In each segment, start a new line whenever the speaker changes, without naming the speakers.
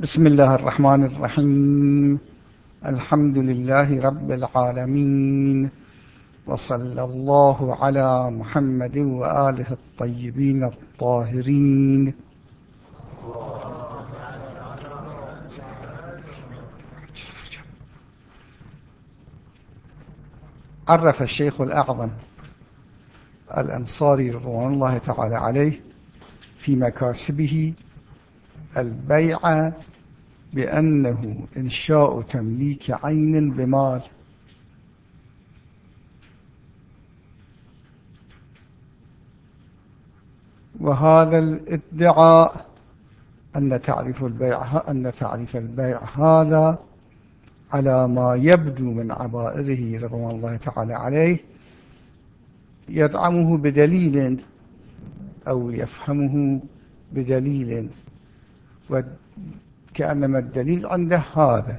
بسم الله الرحمن الرحيم. الحمد لله رب العالمين. وصلى الله على محمد وآله الطيبين الطاهرين. عرف الشيخ الأعظم الأنصاري رضوان الله تعالى عليه في مكاسبه البيع بأنه إنشاء تمليك عين بمال وهذا الادعاء أن تعريف البيع أن تعريف البيع هذا على ما يبدو من عبائره رضوان الله تعالى عليه يدعمه بدليل أو يفهمه بدليل وكأنما الدليل عنده هذا.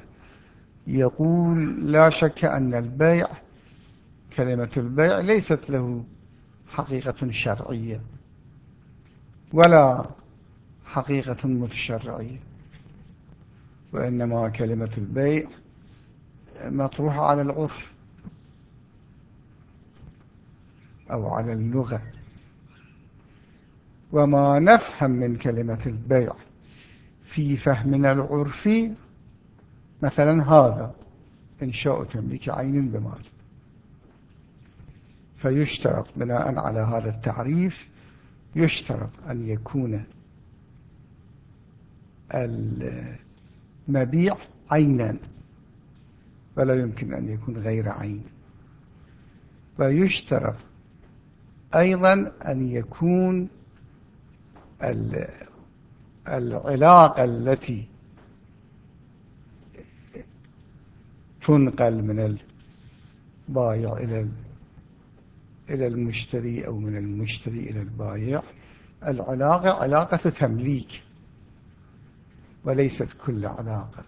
يقول لا شك أن البيع كلمة البيع ليست له حقيقة شرعية ولا حقيقة متشرعية وإنما كلمة البيع مطروحة على العرف أو على اللغة. وما نفهم من كلمة البيع في فهمنا العرفي مثلا هذا إنشاء تمليك عين بمال. فيشترط بناء على هذا التعريف يشترط أن يكون المبيع عينا ولا يمكن أن يكون غير عين. ويشترط أيضا أن يكون العلاقة التي تنقل من البايع إلى إلى المشتري أو من المشتري إلى البايع العلاقة علاقة تمليك وليست كل علاقة.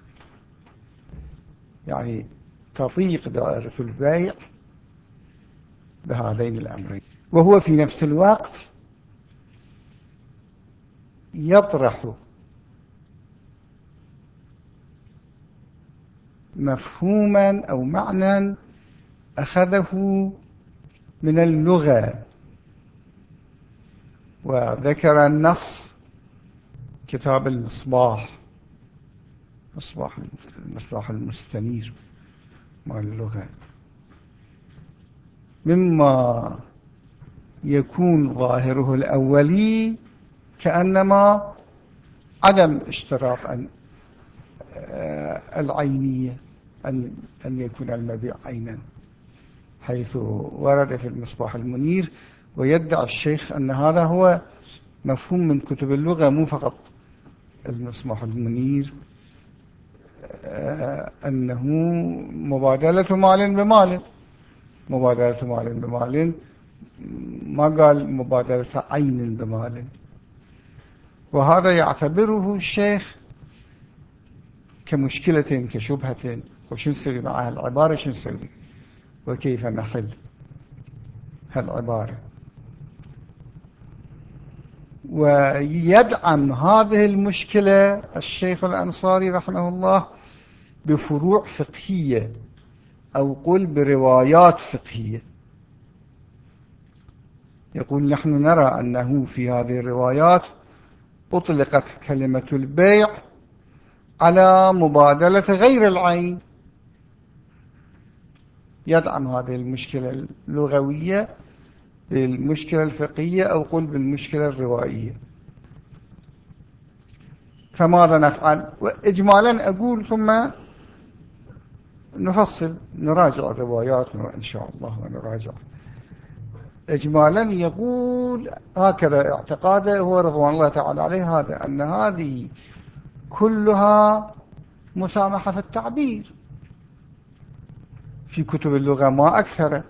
يعني تضيق دائرة البيع بهذين الأمرين. وهو في نفس الوقت يطرح مفهوما أو معنى أخذه من اللغة. وذكر النص كتاب المصباح. مصباح المصباح المستنير مع اللغة. مما يكون ظاهره الأولي كأنما عدم اشتراط أن آه، العينية أن, أن يكون المبيع عينا حيث ورد في المصباح المنير ويدعي الشيخ أن هذا هو مفهوم من كتب اللغة مو فقط المصباح المنير آه، أنه مبادلة مال بمال. مبادلة مال بمال ما قال مبادلة عين بمال. وهذا يعتبره الشيخ كمشكلة كشبهة وشو نسوي معها العبارة شو نسوي؟ وكيف نحل هالعبارة؟ ويدعم هذه المشكلة الشيخ الأنصاري رحمه الله بفروع فقهية أو قل بروايات فقهية. يقول نحن نرى أنه في هذه الروايات أطلقت كلمة البيع على مبادلة غير العين. يدعم هذه المشكلة اللغوية بالمشكلة الفقهية أو قل بالمشكلة الروائية. فماذا نفعل؟ وإجمالا أقول ثم نفصل نراجع الروايات إن شاء الله ونراجع. إجمالا يقول هكذا اعتقاده هو رضوان الله تعالى عليه هذا أن هذه كلها مسامحة في التعبير. في كتب اللغة ما أكثر.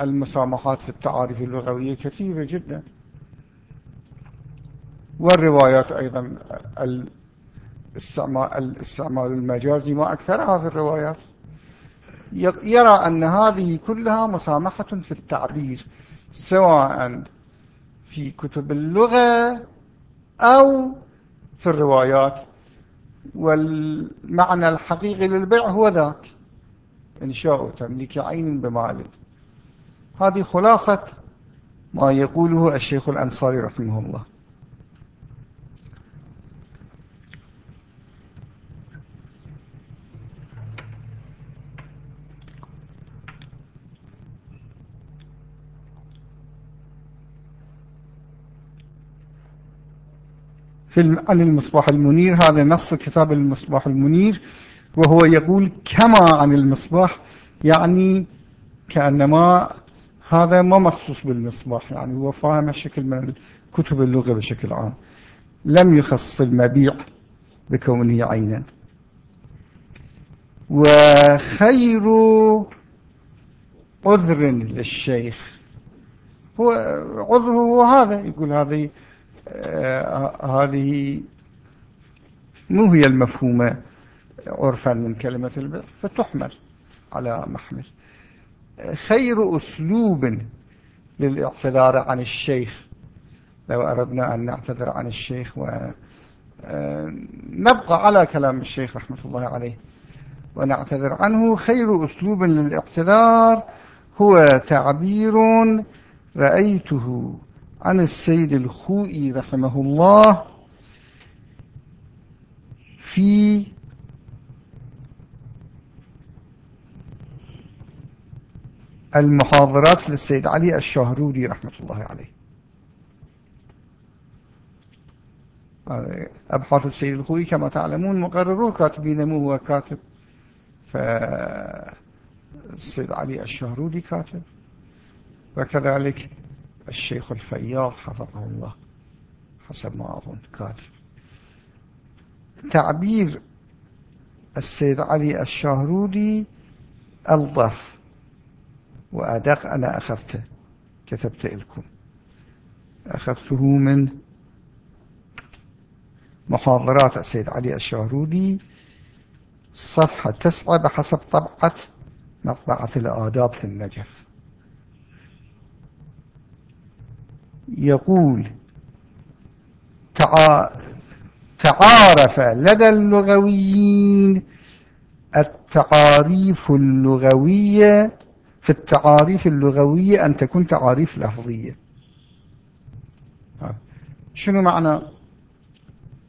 المسامحات في التعاريف اللغوية كثيرة جدا. والروايات أيضا الاستعمال المجازي ما أكثرها في الروايات. يرى أن هذه كلها مسامحة في التعبير سواء في كتب اللغة أو في الروايات. والمعنى الحقيقي للبيع هو ذاك إنشاء تمليك عين بمال هذه خلاصة ما يقوله الشيخ الأنصاري رحمه الله. في المصباح المنير هذا نص كتاب المصباح المنير وهو يقول كما عن المصباح يعني كأنما هذا ما مخصوص بالمصباح يعني هو فاهم الشكل من كتب اللغة بشكل عام. لم يخص المبيع بكونه عينا. وخير عذر للشيخ. هو عذره هو هذا يقول هذه هذه مو هي المفهومة عرفا من كلمة البر فتحمل على محمل. خير أسلوب للاعتذار عن الشيخ. لو أردنا أن نعتذر عن الشيخ ونبقى آه، على كلام الشيخ رحمة الله عليه ونعتذر عنه. خير أسلوب للاعتذار هو تعبير رأيته. عن السيد الخوئي رحمه الله في المحاضرات للسيد علي الشهروري رحمة الله عليه. أبحاث السيد الخوئي كما تعلمون مقررون كاتبين مو هو كاتب فالسيد علي الشهروري كاتب. وكذلك الشيخ الفياض حفظه الله. حسب ما أظن. كاتب تعبير السيد علي الشهرودي الضف وأدق. أنا أخذته كتبت لكم. أخذته من محاضرات السيد علي الشهرودي صفحة تسعة بحسب طبعة مطبعة الآداب في النجف. يقول تعارف لدى اللغويين التعاريف اللغوية في التعاريف اللغوية أن تكون تعاريف لفظية. شنو معنى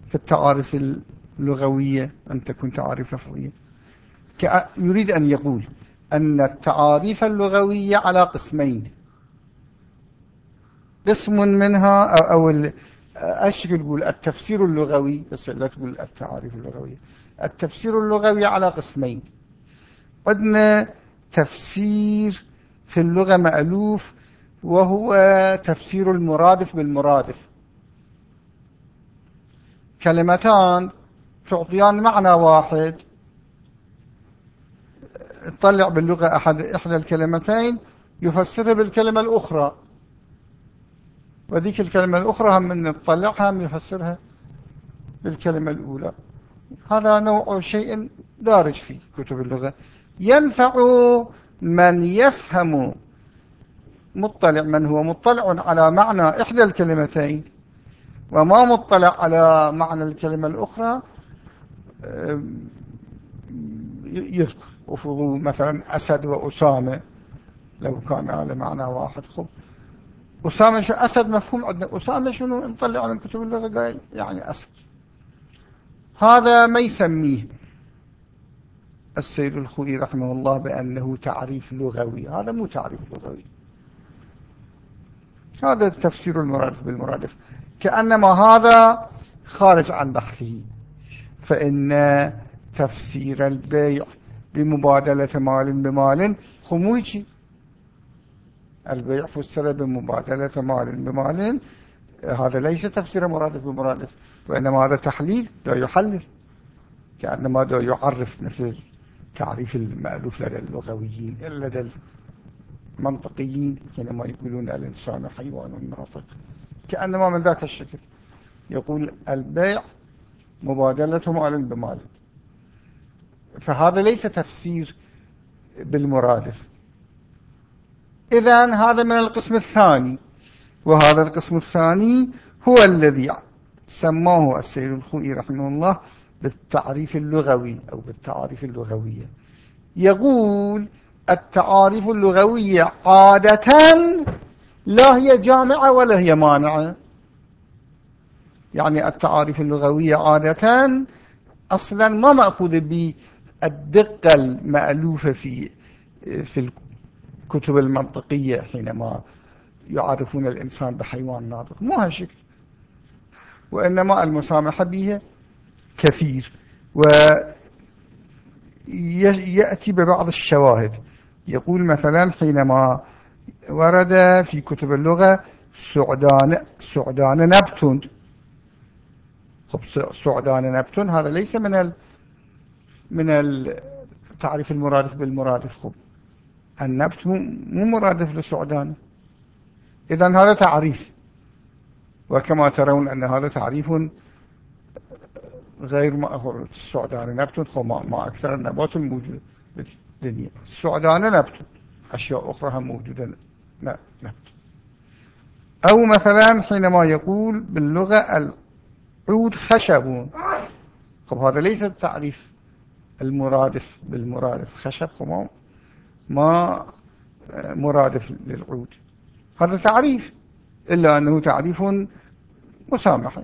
في التعاريف اللغوية أن تكون تعاريف لفظية؟ يريد أن يقول أن التعاريف اللغوية على قسمين. قسم منها أو, أو إيش تقول التفسير اللغوي بس لا تقول التعاريف اللغوية التفسير اللغوي على قسمين. قدنا تفسير في اللغة مألوف وهو تفسير المرادف بالمرادف. كلمتان تعطيان معنى واحد. تطلع باللغة أحد إحدى الكلمتين يفسرها بالكلمة الأخرى. وذيك الكلمة الأخرى هم من نطلعها من يفسرها بالكلمة الأولى. هذا نوع شيء دارج في كتب اللغة. ينفع من يفهم مطلع من هو مطلع على معنى إحدى الكلمتين وما مطلع على معنى الكلمة الأخرى يذكر وفضوا مثلا أسد وأسامة لو كان على معنى واحد. خب أسامة شو أسد مفهوم عندنا. أسامة شنو؟ نطلع من كتب اللغة. قال يعني أسد. هذا ما يسميه السيد الخوي رحمه الله بأنه تعريف لغوي. هذا مو تعريف لغوي. هذا تفسير المرادف بالمرادف. كأنما هذا خارج عن بحثه. فإن تفسير البيع بمبادلة مال بمال خمويجي البيع فسر بمبادلة مال بمال هذا ليس تفسير مرادف بمرادف وإنما هذا تحليل لا يحلل كأنما لا يعرف مثل تعريف المألوف لدى اللغويين لدى المنطقيين حينما يقولون الإنسان حيوان ناطق. كأنما من ذاك الشكل يقول البيع مبادلة مال بمال. فهذا ليس تفسير بالمرادف. إذا هذا من القسم الثاني. وهذا القسم الثاني هو الذي سماه السيد الخوئي رحمه الله بالتعريف اللغوي أو بالتعاريف اللغوية يقول التعاريف اللغوية عادة لا هي جامعة ولا هي مانعة. يعني التعاريف اللغوية عادة أصلا ما مأخوذ بالدقة المألوفة في في الكتب المنطقية حينما يعرفون الإنسان بحيوان ناطق. مو هالشكل. وإنما المسامحة به كثير. ويأتي ببعض الشواهد. يقول مثلا حينما ورد في كتب اللغة سعدان, سعدان نبت خب سعدان نبت هذا ليس من ال من التعريف المرادف بالمرادف. خب. النبت مو مرادف لسعدان إذا هذا تعريف. وكما ترون أن هذا تعريف غير مأخور السعدان نبت خب ما أكثر النبات الموجود بالدنيا. السعدان نبت. أشياء أخرى موجودة. نبت. أو مثلا حينما يقول باللغة العود خشب طب هذا ليس التعريف المرادف بالمرادف. خشب خب ما مرادف للعود هذا تعريف إلا أنه تعريف مسامح.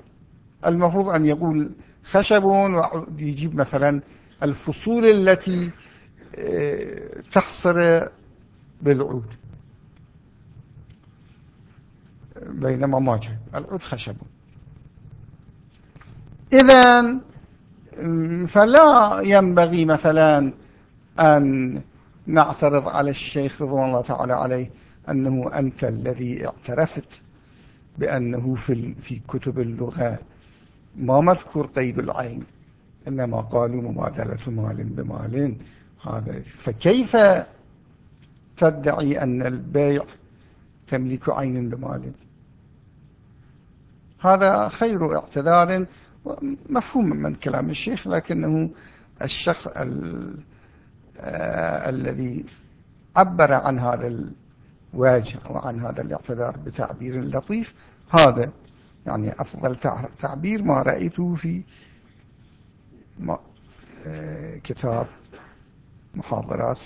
المفروض أن يقول خشب ويجيب مثلا الفصول التي آه، تحصر بالعود بينما ما جاء. العود خشب إذا فلا ينبغي مثلا أن نعترض على الشيخ رضوان الله تعالى عليه أنه أنت الذي اعترفت بأنه في في كتب اللغة ما مذكور قيد العين إنما قالوا مبادلة مال بمال. هذا فكيف تدعي أن البيع تملك عين بمال؟ هذا خير اعتذار مفهوم من كلام الشيخ لكنه الشخص آه الذي عبر عن هذا الواجه وعن هذا الاعتذار بتعبير لطيف. هذا يعني أفضل تعبير ما رأيته في آه كتاب محاضرات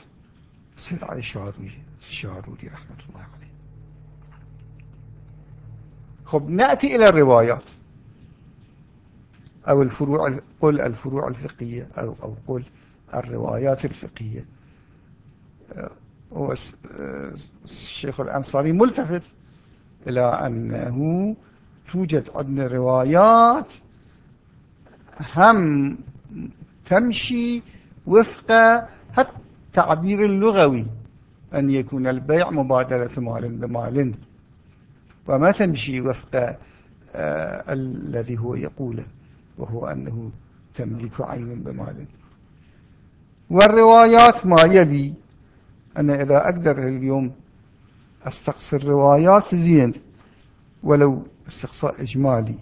سيد علي الشارودي الشارودي رحمة الله عليه. خب نأتي إلى الروايات أو الفروع قل الفروع الفقهية أو, أو قل الروايات الفقهية. الشيخ الأنصاري ملتفت إلى أنه توجد عندنا روايات هم تمشي وفق التعبير اللغوي أن يكون البيع مبادلة مال بمال. وما تمشي وفق آه الذي هو يقوله وهو أنه تملك عين بمال. والروايات ما يلي. أنا إذا أقدر اليوم أستقصي الروايات زين ولو استقصاء إجمالي.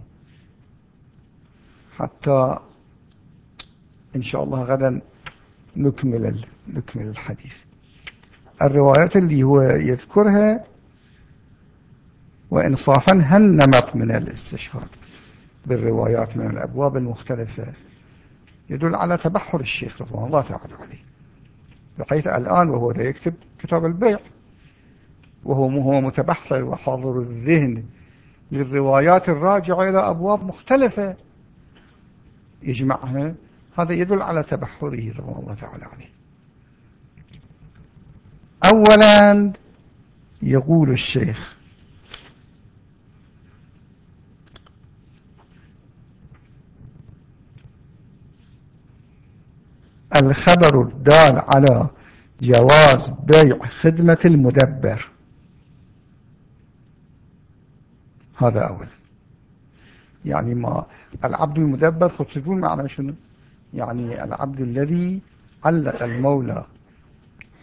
حتى إن شاء الله غدا نكمل نكمل الحديث. الروايات اللي هو يذكرها وإنصافا هالنمط من الاستشهاد بالروايات من الأبواب المختلفة. يدل على تبحر الشيخ رضوان الله تعالى عليه. بحيث الآن وهو يكتب كتاب البيع وهو هو متبحر وحاضر الذهن للروايات الراجعة إلى أبواب مختلفة. يجمعها. هذا يدل على تبحره رضوان الله تعالى عليه. أولا يقول الشيخ الخبر الدال على جواز بيع خدمة المدبر. هذا أول. يعني ما العبد المدبر خصوصون معنى شنو؟ يعني العبد الذي علق المولى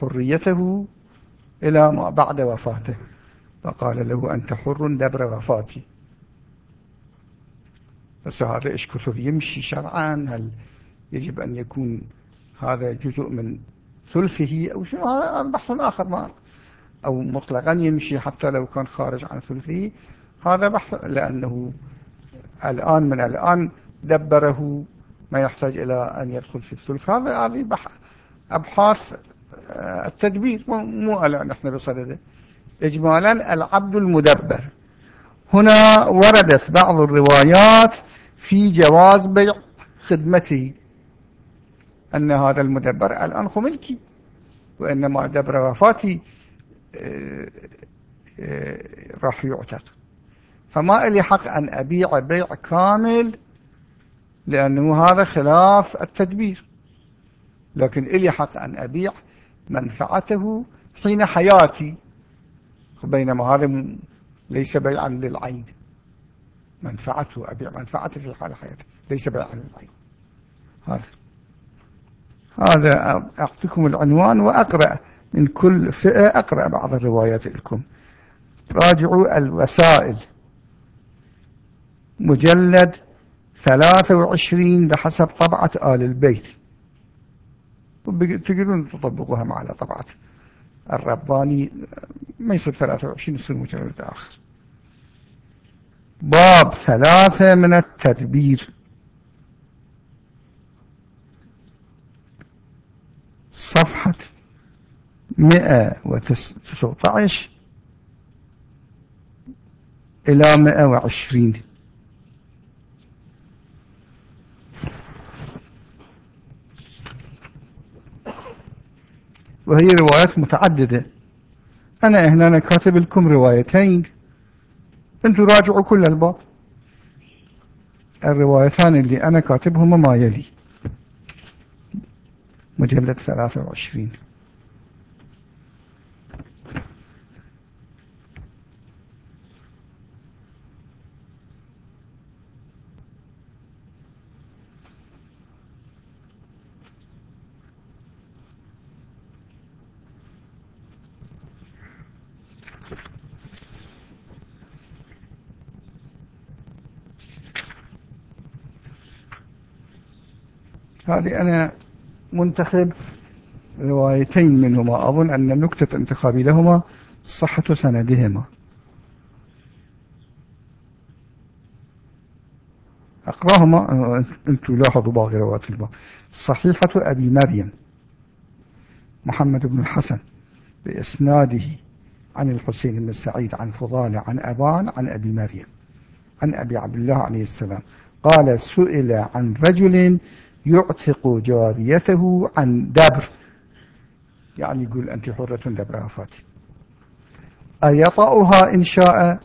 حريته إلى ما بعد وفاته فقال له أنت حر دبر وفاتي. بس هذا إيش كثر يمشي شرعا هل يجب أن يكون هذا جزء من ثلثه أو شيء هذا بحث آخر ما أو مطلقا يمشي حتى لو كان خارج عن ثلثه. هذا بحث لأنه الآن من الآن دبره ما يحتاج إلى أن يدخل في الثلث. هذا هذه أبحاث آه، التدبير مو نحن بصدده. إجمالا العبد المدبر. هنا وردت بعض الروايات في جواز بيع خدمته. أن هذا المدبر الآن خملكي وإنما دبر وفاتي آه، آه، راح يعتق فما لي حق أن أبيع بيع كامل لأنه هذا خلاف التدبير. لكن إلي حق أن أبيع منفعته حين حياتي بينما هذا ليس بيعا للعين. منفعته أبيع منفعته في حال حياته ليس بيعا للعين. هذا. هذا أعطيكم العنوان وأقرأ من كل فئة أقرأ بعض الروايات لكم. راجعوا الوسائل. مجلد 23 بحسب طبعة آل البيت. تقدرون تطبقوها مع طبعة الرباني. ما يصير 23 يصير مجلد آخر. باب ثلاثة من التدبير. صفحة 119 إلى 120 وهي روايات متعددة. أنا هنا كاتب لكم روايتين. أنتم راجعوا كل الباب الروايتان اللي أنا كاتبهما ما يلي. مجلد 23 هذه أنا منتخب روايتين منهما. أظن أن نكتة انتخابي لهما صحة سندهما. أقراهما أنتم لاحظوا باقي روايات الباب صحيحة أبي مريم محمد بن الحسن بإسناده عن الحسين بن سعيد عن فضالة عن أبان عن أبي مريم عن أبي عبد الله عليه السلام. قال سئل عن رجل يعتق جاريته عن دبر. يعني يقول أنت حرة دبر فاتي أيطأها إن شاء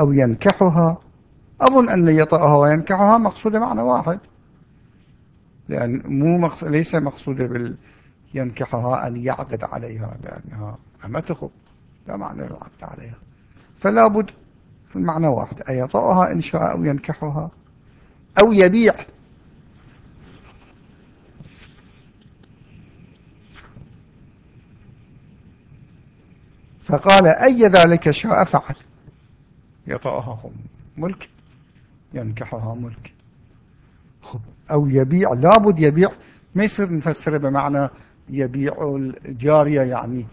أو ينكحها؟ أظن أن يطأها وينكحها مقصودة معنى واحد. لأن مو مقصود ليس مقصودة بال ينكحها أن يعقد عليها لأنها أما تخب. لا معنى العقد عليها. فلا بد في المعنى واحد. أيطأها إن شاء أو ينكحها؟ أو يبيع. فقال أي ذلك شاء فعل. يطأها ملك ينكحها ملك. خب أو يبيع لابد يبيع. ما يصير نفسره بمعنى يبيع الجارية يعني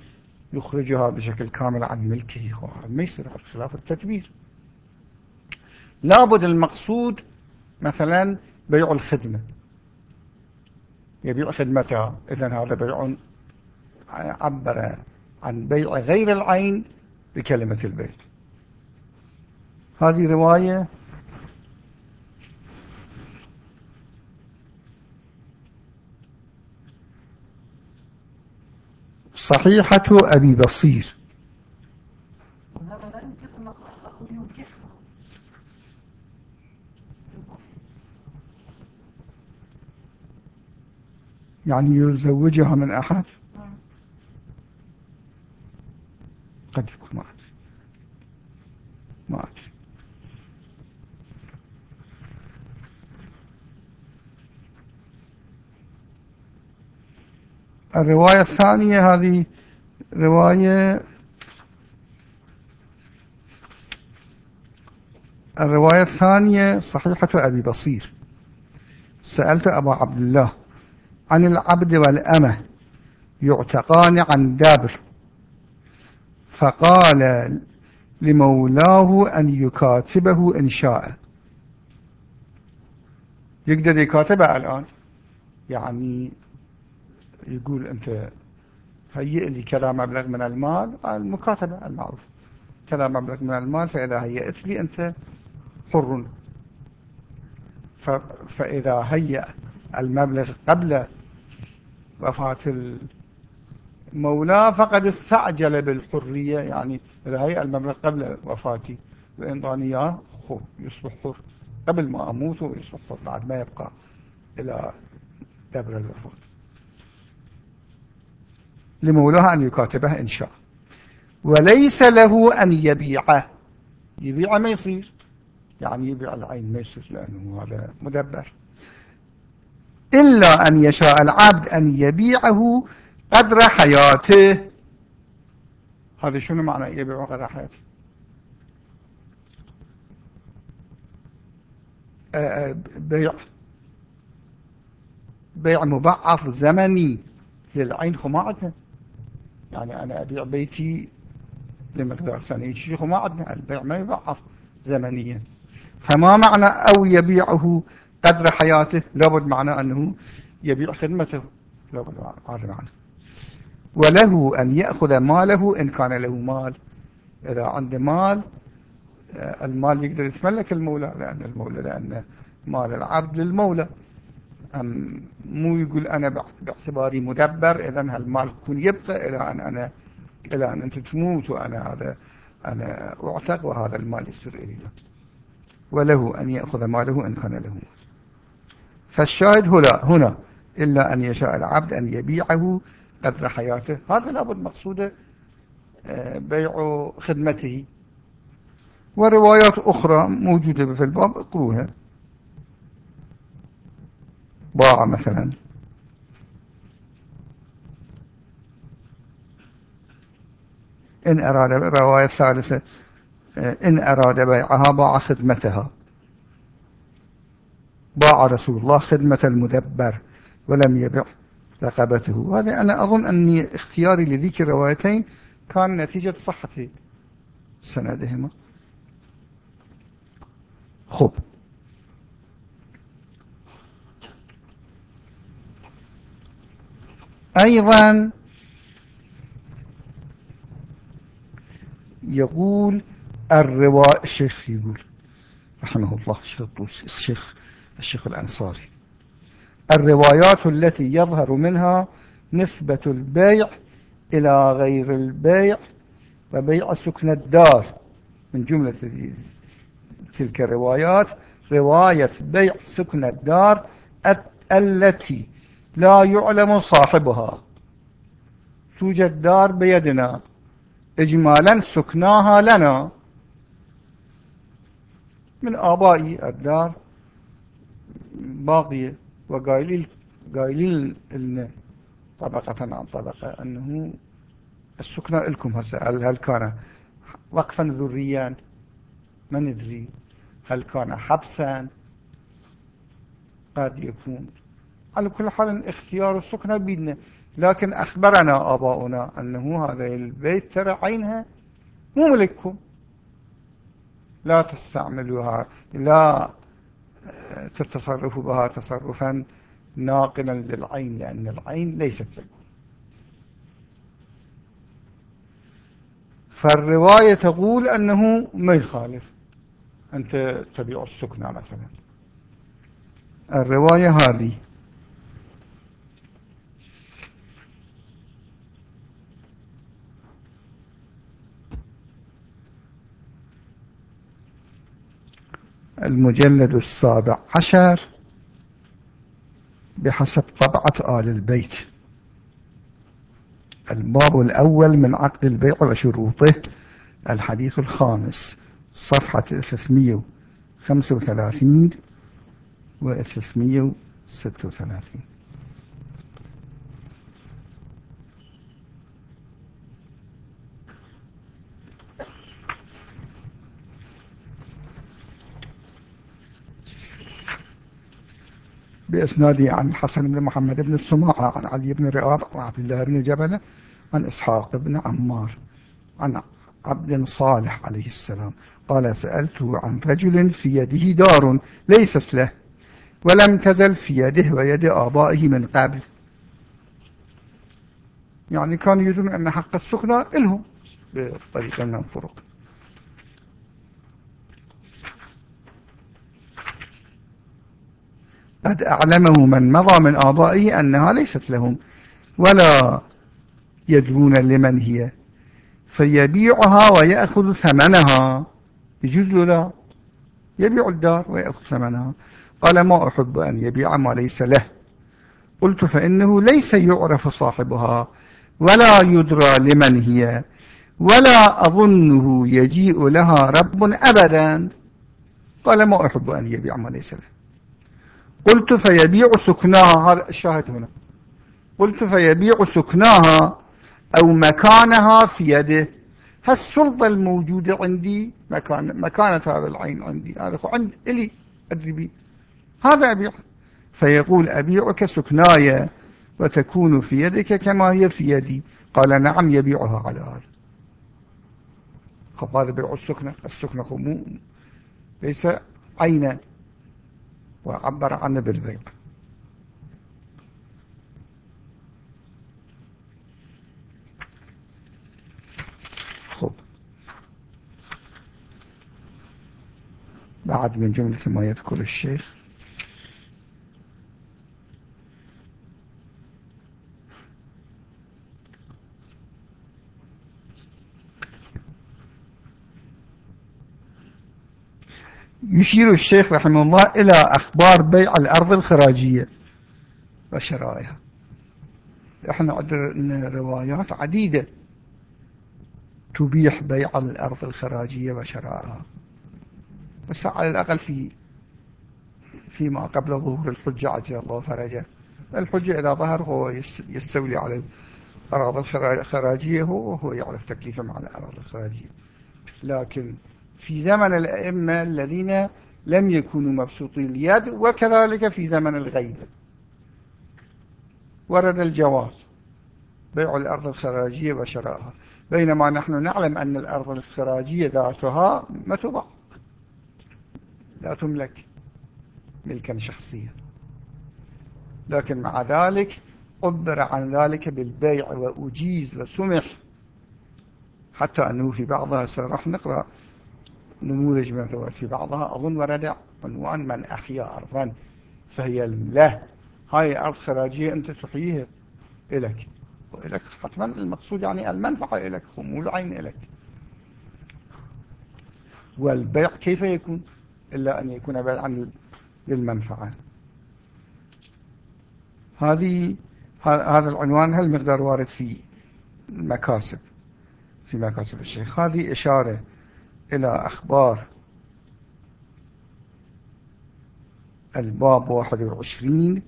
يخرجها بشكل كامل عن ملكه. ما يصير على خلاف التدبير. لابد المقصود مثلا بيع الخدمة. يبيع خدمتها. إذن هذا بيع عبر عن بيع غير العين بكلمة البيت. هذه رواية صحيحة أبي بصير. يعني يزوجها من أحد؟ قد يكون ما أدري ما أدري الرواية الثانية هذه رواية الرواية الثانية صحيحة أبي بصير. سألت أبا عبد الله عن العبد والأمة يعتقان عن دابر. فقال لمولاه أن يكاتبه إن شاء. يقدر يكاتبها الآن؟ يعني يقول أنت هيئ لي كذا مبلغ من المال المكاتبة المعروف. كذا مبلغ من المال فإذا هيئت لي أنت حر. فإذا هيأ المبلغ قبل وفاة المولى فقد استعجل بالحرية يعني هيأ المبلغ قبل وفاتي وإن ضاني إياه يصبح حر قبل ما أموت ويصبح حر بعد ما يبقى إلى دبر الوفاة. لمولاه أن يكاتبه إن شاء. وليس له أن يبيعه. يبيعه ما يصير. يعني يبيع العين ما يصير لأنه هذا مدبر. إلا أن يشاء العبد أن يبيعه قدر حياته هذا شنو معنى يبيعه قدر حياته بيع بيع مبعث زمني للعين خماعتنا يعني أنا أبيع بيتي لمقدار سنة يجي خماعتنا البيع ما يبعث زمنيا فما معنى أو يبيعه قدر حياته لابد معنى أنه يبيع خدمته. لابد هذا معنى وله أن يأخذ ماله إن كان له مال. إذا عنده مال آه، المال يقدر يتملك المولى لأن المولى لأن مال العبد للمولى. أم مو يقول أنا باعتباري مدبر إذا هالمال يكون يبقى إلى أن أنا إلى أن أنت تموت وأنا هذا أنا أعتق وهذا المال يصير إلي وله أن يأخذ ماله إن كان له مال. فالشاهد هنا هنا إلا أن يشاء العبد أن يبيعه قدر حياته. هذا لابد مقصوده آه، بيع خدمته. وروايات أخرى موجودة في الباب اقروها. باع مثلا. إن أراد الرواية الثالثة إن أراد بيعها باع خدمتها. باع رسول الله خدمة المدبر ولم يبع. رقبته هذا أنا أظن أني اختياري لذيك الروايتين كان نتيجة صحة سندهما. خب أيضا يقول الرواء الشيخ يقول رحمه الله الشيخ الشيخ الأنصاري. الروايات التي يظهر منها نسبة البيع إلى غير البيع وبيع سكن الدار من جملة تلك الروايات. رواية بيع سكن الدار التي لا يعلم صاحبها. توجد دار بيدنا. إجمالا سكناها لنا. من آبائي الدار. باقية وقايلين قايلين طبقة عن طبقة أنه السكنى لكم هسه هل كان وقفا ذريا؟ ما ندري. هل كان حبسا؟ قد يكون. على كل حال اختيار السكنى بيدنا لكن أخبرنا آباؤنا أنه هذا البيت ترى عينها مو ملككم. لا تستعملوها لا تتصرفوا بها تصرفا ناقلا للعين لأن العين ليست لكم فالرواية تقول أنه ما يخالف. أنت تبيع السكنة مثلا. الرواية هذه. المجلد السابع عشر بحسب طبعة آل البيت. الباب الأول من عقد البيع وشروطه الحديث الخامس صفحة 335 و 336 بإسناده عن حسن بن محمد بن السماعة عن علي بن رئاب وعبد الله بن جبل عن إسحاق بن عمار عن عبد صالح عليه السلام. قال سألته عن رجل في يده دار ليست له ولم تزل في يده ويد آبائه من قبل. يعني كانوا يريدون أن حق السكنى إلهم بطريقة من الطرق. قد أعلمه من مضى من آبائه أنها ليست لهم ولا يدرون لمن هي. فيبيعها ويأخذ ثمنها. يجوز لا. يبيع الدار ويأخذ ثمنها. قال ما أحب أن يبيع ما ليس له. قلت فإنه ليس يعرف صاحبها ولا يدرى لمن هي ولا أظنه يجيء لها رب أبدا. قال ما أحب أن يبيع ما ليس له. قلت فيبيع سكناها هذا الشاهد هنا. قلت فيبيع سكناها أو مكانها في يده. هالسلطة الموجودة عندي مكان مكانة هذا العين عندي. هذا عند إلي أدري بي. هذا أبيع. فيقول أبيعك سكنايا وتكون في يدك كما هي في يدي. قال نعم يبيعها على هذا. هذا بيع السكنة. السكنة مو ليس عينا. وعبر عنه بالبيع خب. بعد من جملة ما يذكر الشيخ يشير الشيخ رحمه الله إلى أخبار بيع الأرض الخراجية وشرائها. إحنا عندنا روايات عديدة تبيح بيع الأرض الخراجية وشرائها. بس على الأقل في فيما قبل ظهور الحجة عجل الله فرجه. الحجة إذا ظهر هو يستولي على الأراضي الخراجية هو وهو يعرف تكليفه مع الأراضي الخراجية. لكن في زمن الأئمة الذين لم يكونوا مبسوطي اليد وكذلك في زمن الغيب. ورد الجواز. بيع الأرض الخراجية وشرائها بينما نحن نعلم أن الأرض الخراجية ذاتها ما تباع. لا تملك ملكا شخصيا. لكن مع ذلك عبر عن ذلك بالبيع وأجيز وسمح. حتى أنه في بعضها سنرح نقرأ. نموذج من في بعضها أظن ورد عنوان من أحيا أرضا فهي له. هاي أرض خراجية أنت تحييها إلك وإلك حتما المقصود يعني المنفعة إلك مو العين إلك والبيع كيف يكون؟ إلا أن يكون بيعا للمنفعة. هذه هذا العنوان هل مقدار وارد في المكاسب في مكاسب الشيخ؟ هذه إشارة إلى أخبار الباب 21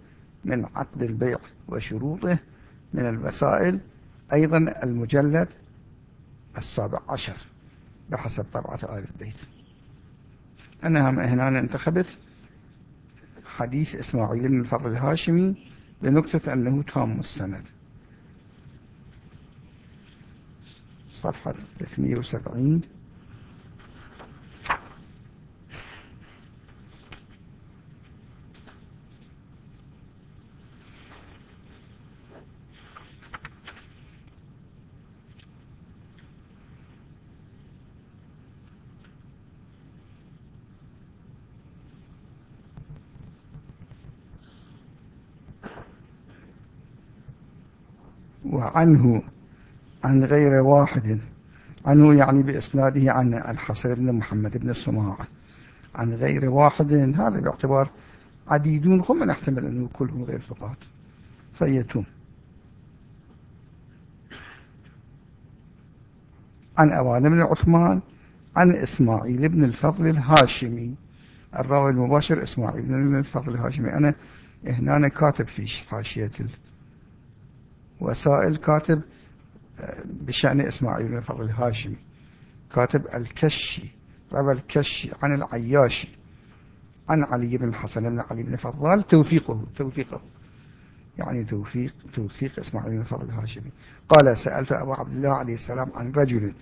من عقد البيع وشروطه من الوسائل أيضا المجلد السابع عشر بحسب طبعة آل البيت. أنا هنا انتخبت حديث إسماعيل بن الفضل الهاشمي بنكتة أنه تام السند. صفحة 370 وعنه عن غير واحد. عنه يعني بإسناده عن الحسن بن محمد بن السماعة عن غير واحد. هذا باعتبار عديدون هم نحتمل أنه كلهم غير فقات فيتم عن أوان بن عثمان عن إسماعيل بن الفضل الهاشمي. الراوي المباشر إسماعيل بن الفضل الهاشمي. أنا هنا كاتب في حاشية وسائل كاتب آه، بشأن إسماعيل بن فضل الهاشمي كاتب الكشي روى الكشي عن العياشي عن علي بن الحسن بن علي بن فضال توثيقه توثيقه. يعني توثيق توثيق إسماعيل بن فضل الهاشمي. قال سألت أبو عبد الله عليه السلام عن رجل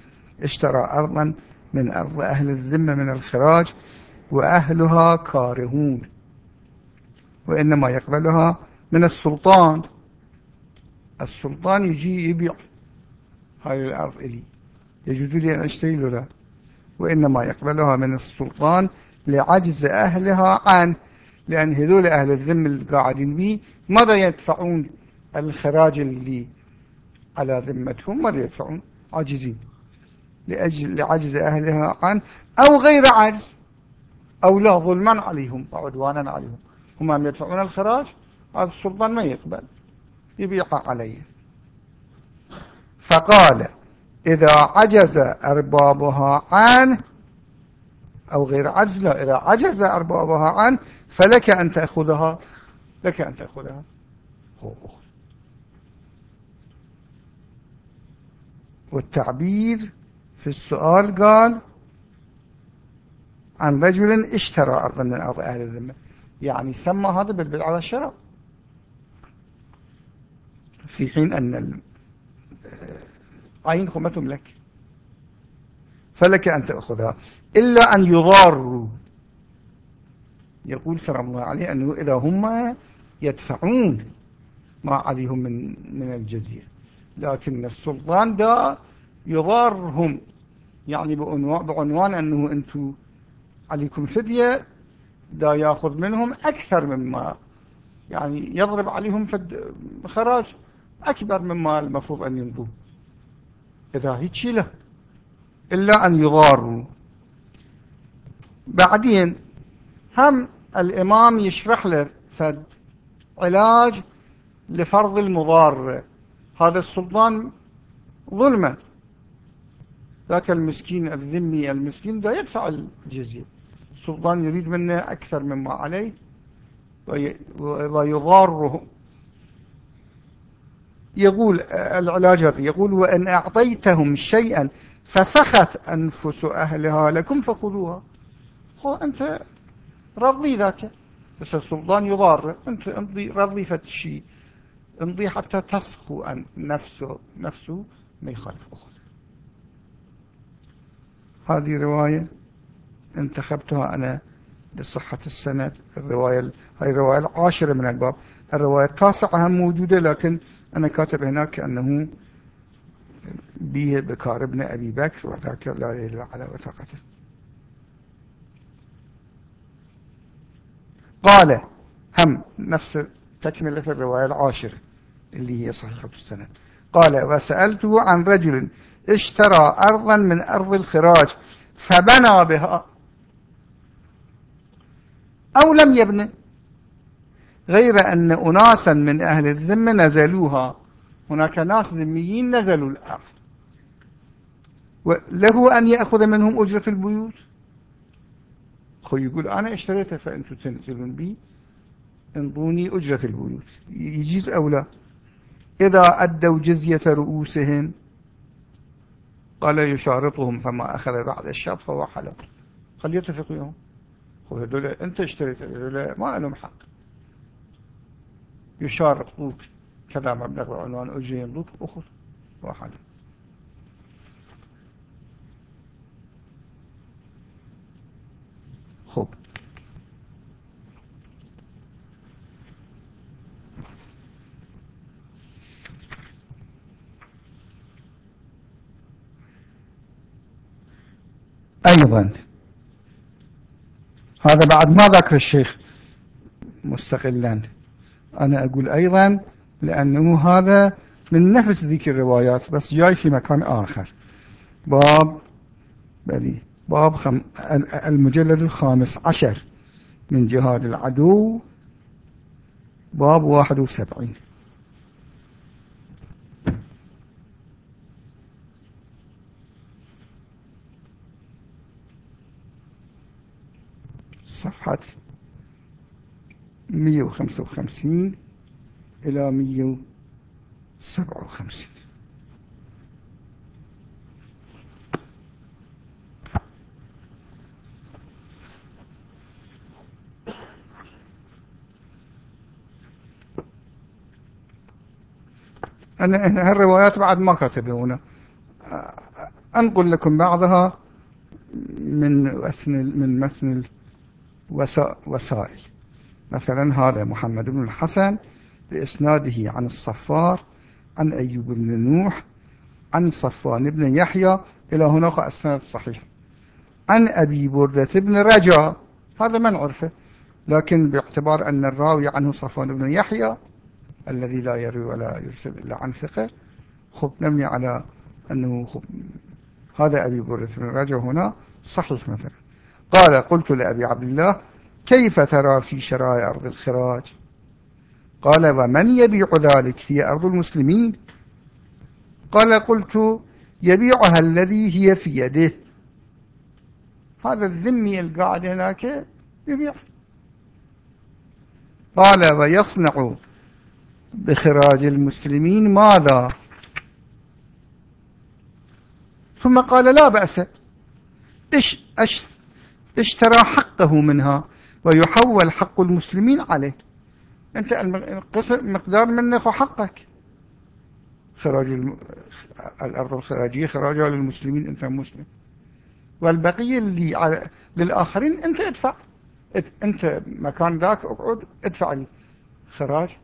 اشترى أرضا من أرض أهل الذمة من الخراج وأهلها كارهون وإنما يقبلها من السلطان. السلطان يجي يبيع. هاي الأرض إلي. يجوز لي أن أشتري له وإنما يقبلها من السلطان لعجز أهلها عن لأن هذول أهل الذم القاعدين به ماذا يدفعون؟ الخراج اللي على ذمتهم ماذا يدفعون؟ عاجزين. لأجل لعجز أهلها عن أو غير عجز أو لا ظلما عليهم وعدوانا عليهم. هم يدفعون الخراج السلطان ما يقبل. يبيع عليه. فقال إذا عجز أربابها عنه أو غير عجز إذا عجز أربابها عنه فلك أن تأخذها. لك أن تأخذها. هو والتعبير في السؤال قال عن رجل اشترى أرضا من أرض أهل الذمة. يعني سمى هذا بالبدع على الشراء في حين أن عين خمتهم لك؟ فلك أن تأخذها. إلا أن يضاروا. يقول سلام الله عليه أنه إذا هم يدفعون ما عليهم من من الجزية. لكن السلطان دا يضارهم. يعني بعنوان أنه أنتم عليكم فدية. دا يأخذ منهم أكثر مما يعني يضرب عليهم خراج. أكبر مما المفروض أن ينضوه إذا هيك له إلا أن يضاروا. بعدين هم الإمام يشرح له فد علاج لفرض المضار. هذا السلطان ظلما ذاك المسكين الذمي المسكين ده يدفع الجزية. السلطان يريد منه أكثر مما عليه. ويضاره. يقول العلاج يقول وإن أعطيتهم شيئا فسخت أنفس أهلها لكم فخذوها. هو أنت رضي ذاك. بس السلطان يضار. أنت امضي رضي فتشي. امضي حتى تسخو أن نفسه نفسه ما يخالف أخذ هذه رواية انتخبتها أنا لصحة السند. الرواية هاي الرواية العاشرة من الباب. الرواية التاسعة هم موجودة لكن أنا كاتب هناك أنه به بكار ابن أبي بكر وذاك لا إله على وثاقته قال هم نفس تكملة الرواية العاشر اللي هي صحيحة السند. قال وسألته عن رجل اشترى أرضا من أرض الخراج فبنى بها أو لم يبني غير أن أناسا من أهل الذمة نزلوها. هناك ناس ذميين نزلوا الأرض. له أن يأخذ منهم أجرة البيوت. خو يقول أنا اشتريتها فأنتم تنزلون بي. انظوني أجرة البيوت. يجيز أو لا؟ إذا أدوا جزية رؤوسهم قال يشارطهم فما أخذ بعد الشرط فهو حلق خل يتفق يوم هذول أنت اشتريت هذول ما لهم حق. يشارطوك كذا مبلغ وعنوان أجري يمضوك أخذ واحد. خب أيضا. هذا بعد ما ذكر الشيخ مستقلا. أنا أقول أيضا لأنه هذا من نفس ذيك الروايات بس جاي في مكان آخر. باب بلي باب خم المجلد الخامس عشر من جهاد العدو باب واحد وسبعين. صفحة 155 إلى 157 أنا هالروايات بعد ما كتبونا أنقل لكم بعضها من من مثل وسائل. مثلا هذا محمد بن الحسن بإسناده عن الصفار عن أيوب بن نوح عن صفوان بن يحيى إلى هناك السند الصحيح عن أبي بردة بن رجاء هذا من عرفه لكن باعتبار أن الراوي عنه صفوان بن يحيى الذي لا يروي ولا يرسل إلا عن ثقة خب نبني على أنه خب. هذا أبي بردة بن رجاء هنا صحيح مثلا. قال قلت لأبي عبد الله كيف ترى في شراء أرض الخراج؟ قال ومن يبيع ذلك في أرض المسلمين؟ قال قلت يبيعها الذي هي في يده. هذا الذمي القاعد هناك يبيع. قال ويصنع بخراج المسلمين ماذا؟ ثم قال لا بأس. إش اشترى حقه منها؟ ويحول حق المسلمين عليه. أنت المقدار منك وحقك. خراج الأرض الخراجية خراجها للمسلمين أنت مسلم. والبقية اللي للآخرين أنت ادفع. أنت مكان ذاك اقعد ادفع الخراج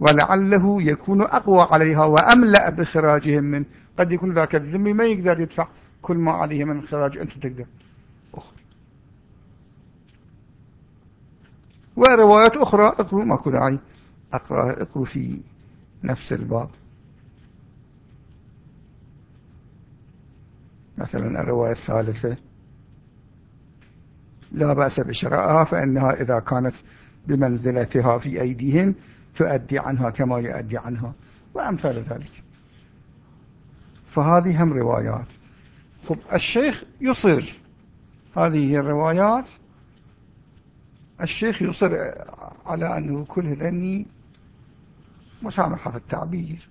ولعله يكون أقوى عليها وأملأ بخراجهم من قد يكون ذاك الذمي ما يقدر يدفع. كل ما عليه من الخراج أنت تقدر. أخرى وروايات أخرى اقروا ما كل عين أقرأ اقروا في نفس الباب. مثلا الرواية الثالثة. لا بأس بشرائها فإنها إذا كانت بمنزلتها في أيديهم تؤدي عنها كما يؤدي عنها. وأمثال ذلك. فهذه هم روايات. خب الشيخ يصر هذه الروايات. الشيخ يصر على أنه كل ذني مسامحة في التعبير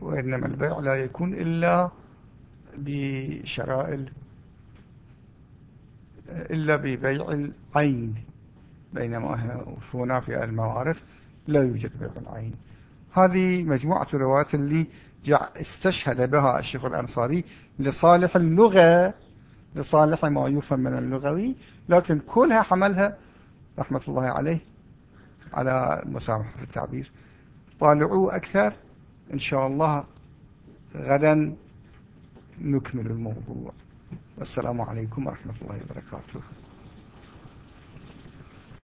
وإنما البيع لا يكون إلا بشرائل إلا ببيع العين. بينما هنا في الموارث لا يوجد بيع العين. هذه مجموعة روايات اللي استشهد بها الشيخ الأنصاري لصالح اللغة لصالح ما يفهم من اللغوي لكن كلها حملها رحمة الله عليه على المسامحة في التعبير. طالعوا أكثر إن شاء الله غدا نكمل الموضوع. والسلام عليكم ورحمة الله وبركاته.